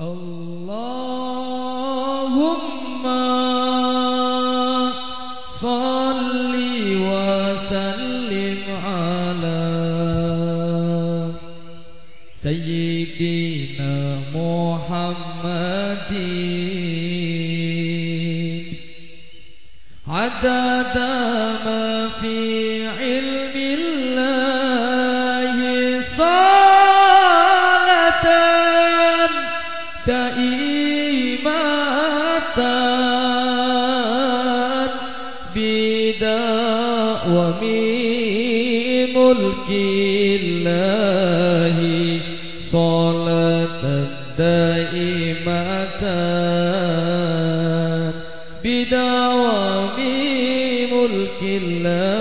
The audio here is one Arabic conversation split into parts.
اللهم صل وسلم على سيدنا محمد دائمة بدوام ملك الله صلاة دائمة ملك الله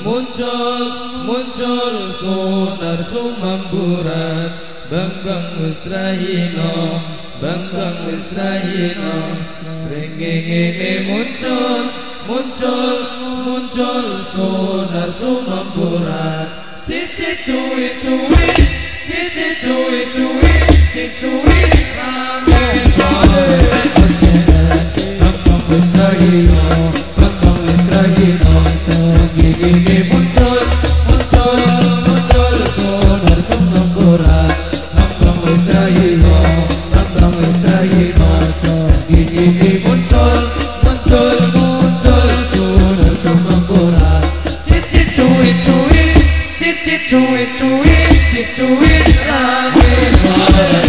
muncul muncul sunar sumamburan bangkang usrahino bangkang usrahino rengengene muncul muncul muncul sunar sumamburan cici cuwi cuwi it, stick to it, I'm in love.